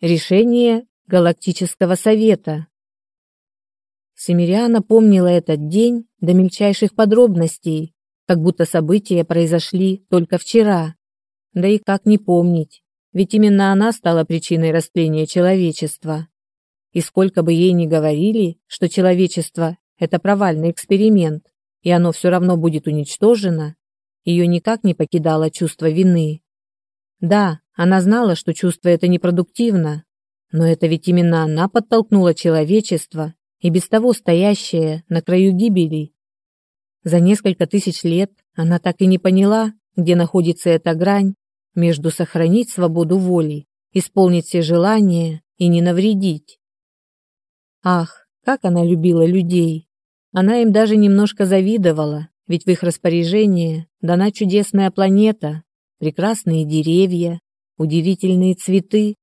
Решение Галактического совета. Семириана помнила этот день до мельчайших подробностей, как будто события произошли только вчера. Да и как не помнить, ведь именно она стала причиной растления человечества. И сколько бы ей ни говорили, что человечество – это провальный эксперимент, и оно все равно будет уничтожено, ее никак не покидало чувство вины. Да, она знала, что чувство это непродуктивно, но это ведь именно она подтолкнула человечество и без того стоящее на краю гибели. За несколько тысяч лет она так и не поняла, где находится эта грань между сохранить свободу воли, исполнить все желания и не навредить. Ах, как она любила людей! Она им даже немножко завидовала, ведь в их распоряжение дана чудесная планета, прекрасные деревья, удивительные цветы.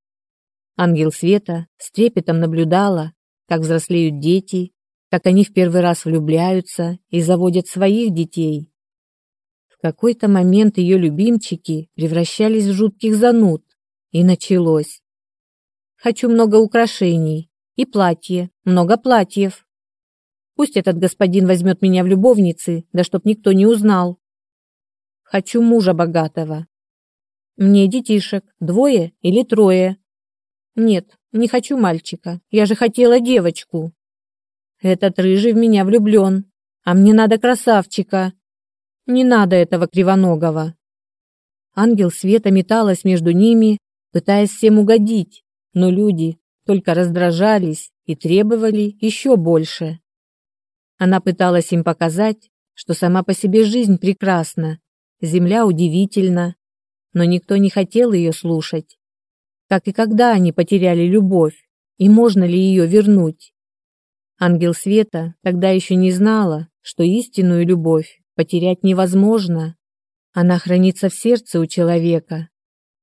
Ангел Света с трепетом наблюдала, как взрослеют дети, как они в первый раз влюбляются и заводят своих детей. В какой-то момент ее любимчики превращались в жутких зануд, и началось. «Хочу много украшений, и платье, много платьев. Пусть этот господин возьмет меня в любовницы, да чтоб никто не узнал. Хочу мужа богатого. Мне детишек, двое или трое. Нет, не хочу мальчика, я же хотела девочку. Этот рыжий в меня влюблен, а мне надо красавчика. Не надо этого кривоногого. Ангел света металась между ними, пытаясь всем угодить, но люди только раздражались и требовали еще больше. Она пыталась им показать, что сама по себе жизнь прекрасна, земля удивительна, но никто не хотел ее слушать. Как и когда они потеряли любовь, и можно ли ее вернуть? Ангел Света тогда еще не знала, что истинную любовь потерять невозможно. Она хранится в сердце у человека.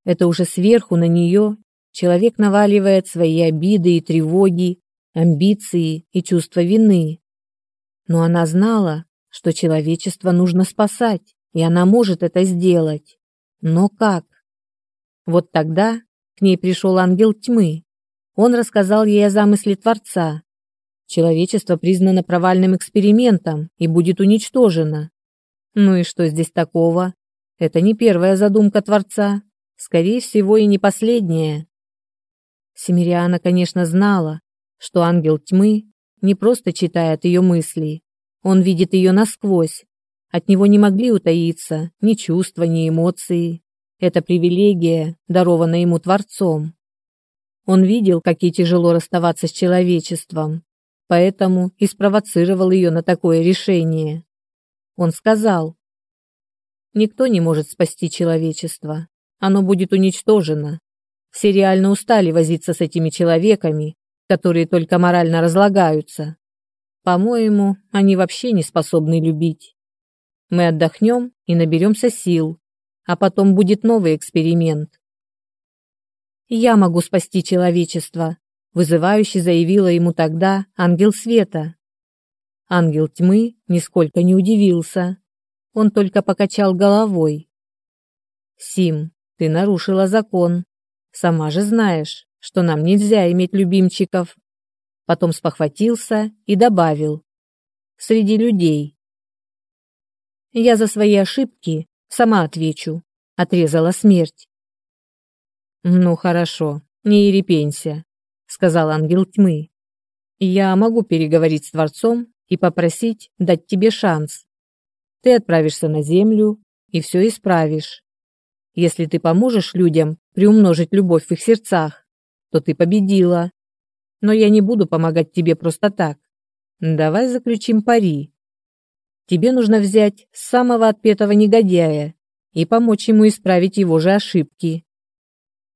Это уже сверху на нее человек наваливает свои обиды и тревоги, амбиции и чувство вины. Но она знала, что человечество нужно спасать, и она может это сделать. Но как? Вот тогда к ней пришел ангел тьмы. Он рассказал ей о замысле Творца. Человечество признано провальным экспериментом и будет уничтожено. Ну и что здесь такого? Это не первая задумка Творца, скорее всего и не последняя. Семириана, конечно, знала, что ангел тьмы не просто читает ее мысли, он видит ее насквозь. От него не могли утаиться ни чувства, ни эмоции. Это привилегия, дарованная ему Творцом. Он видел, как ей тяжело расставаться с человечеством, поэтому и спровоцировал ее на такое решение. Он сказал, «Никто не может спасти человечество. Оно будет уничтожено. Все реально устали возиться с этими человеками, которые только морально разлагаются. По-моему, они вообще не способны любить. Мы отдохнем и наберемся сил, а потом будет новый эксперимент. Я могу спасти человечество, вызывающе заявила ему тогда ангел света. Ангел тьмы нисколько не удивился. Он только покачал головой. Сим, ты нарушила закон. Сама же знаешь, что нам нельзя иметь любимчиков. Потом спохватился и добавил. Среди людей. Я за свои ошибки сама отвечу, отрезала смерть. Ну хорошо, не ерепенься, сказал ангел тьмы. Я могу переговорить с Творцом и попросить дать тебе шанс. Ты отправишься на землю и все исправишь. Если ты поможешь людям приумножить любовь в их сердцах, то ты победила. Но я не буду помогать тебе просто так. Давай заключим пари. Тебе нужно взять самого отпетого негодяя и помочь ему исправить его же ошибки.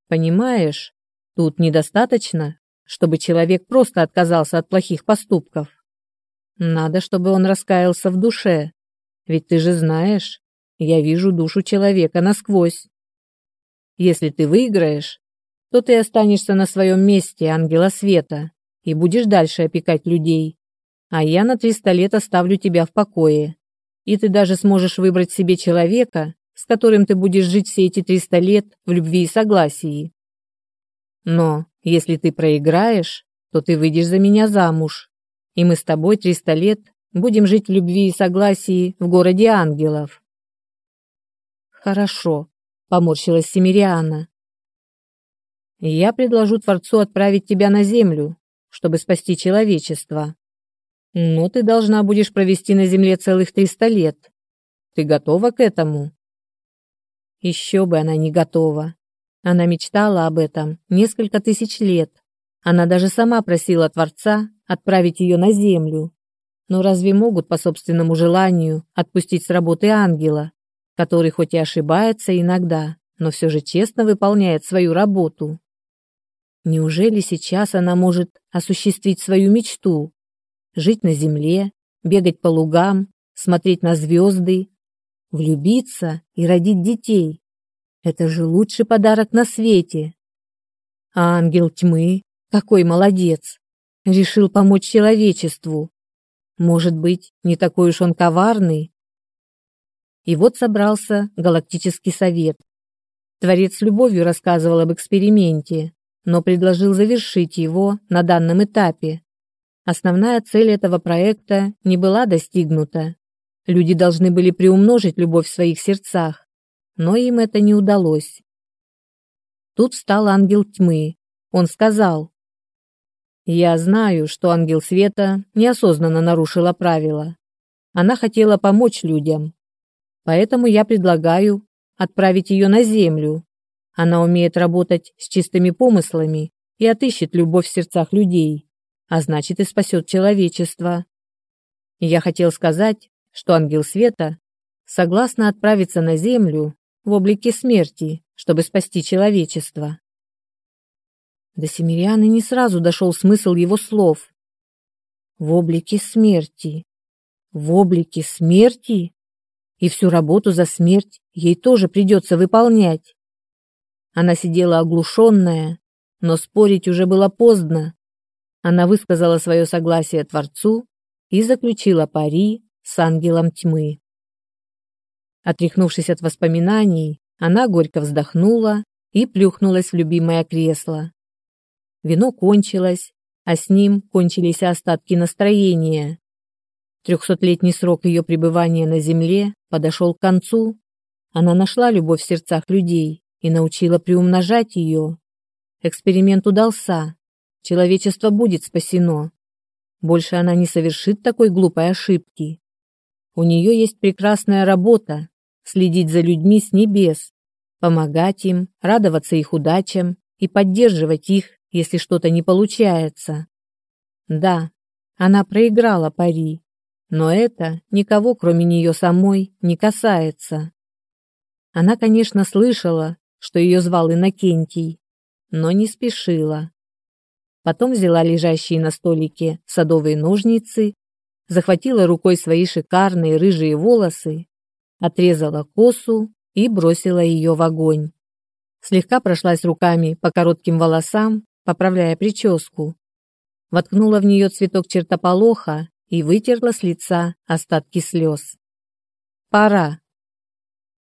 Понимаешь, тут недостаточно, чтобы человек просто отказался от плохих поступков. Надо, чтобы он раскаялся в душе. Ведь ты же знаешь, я вижу душу человека насквозь. Если ты выиграешь, то ты останешься на своем месте, ангела света, и будешь дальше опекать людей. А я на 300 лет оставлю тебя в покое. И ты даже сможешь выбрать себе человека, с которым ты будешь жить все эти 300 лет в любви и согласии. Но Если ты проиграешь, то ты выйдешь за меня замуж, и мы с тобой триста лет будем жить в любви и согласии в городе ангелов. Хорошо, поморщилась Семириана. Я предложу Творцу отправить тебя на землю, чтобы спасти человечество. Но ты должна будешь провести на земле целых триста лет. Ты готова к этому? Еще бы она не готова. Она мечтала об этом несколько тысяч лет. Она даже сама просила Творца отправить ее на землю. Но разве могут по собственному желанию отпустить с работы ангела, который хоть и ошибается иногда, но все же честно выполняет свою работу? Неужели сейчас она может осуществить свою мечту? Жить на земле, бегать по лугам, смотреть на звезды, влюбиться и родить детей? Это же лучший подарок на свете. А ангел тьмы, какой молодец, решил помочь человечеству. Может быть, не такой уж он коварный? И вот собрался галактический совет. Творец с любовью рассказывал об эксперименте, но предложил завершить его на данном этапе. Основная цель этого проекта не была достигнута. Люди должны были приумножить любовь в своих сердцах, но им это не удалось. Тут встал ангел тьмы. Он сказал, «Я знаю, что ангел света неосознанно нарушила правила. Она хотела помочь людям. Поэтому я предлагаю отправить ее на землю, она умеет работать с чистыми помыслами и отыщет любовь в сердцах людей, а значит и спасет человечество. я хотел сказать, что ангел света согласна отправиться на землю в облике смерти, чтобы спасти человечество. До Семирианы не сразу дошел смысл его слов. В облике смерти. В облике смерти? И всю работу за смерть ей тоже придется выполнять. Она сидела оглушенная, но спорить уже было поздно. Она высказала свое согласие Творцу и заключила пари с ангелом тьмы. Отряхнувшись от воспоминаний, она горько вздохнула и плюхнулась в любимое кресло. Вино кончилось, а с ним кончились остатки настроения. Трехсотлетний срок ее пребывания на земле подошел к концу. Она нашла любовь в сердцах людей и научила приумножать ее. Эксперимент удался. Человечество будет спасено. Больше она не совершит такой глупой ошибки. У нее есть прекрасная работа – следить за людьми с небес, помогать им, радоваться их удачам и поддерживать их, если что-то не получается. Да, она проиграла пари, но это никого, кроме нее самой, не касается. Она, конечно, слышала, что ее звал Иннокентий, но не спешила. Потом взяла лежащие на столике садовые ножницы, захватила рукой свои шикарные рыжие волосы, отрезала косу и бросила ее в огонь. Слегка прошлась руками по коротким волосам, поправляя прическу. Воткнула в нее цветок чертополоха и вытерла с лица остатки слез. «Пора»,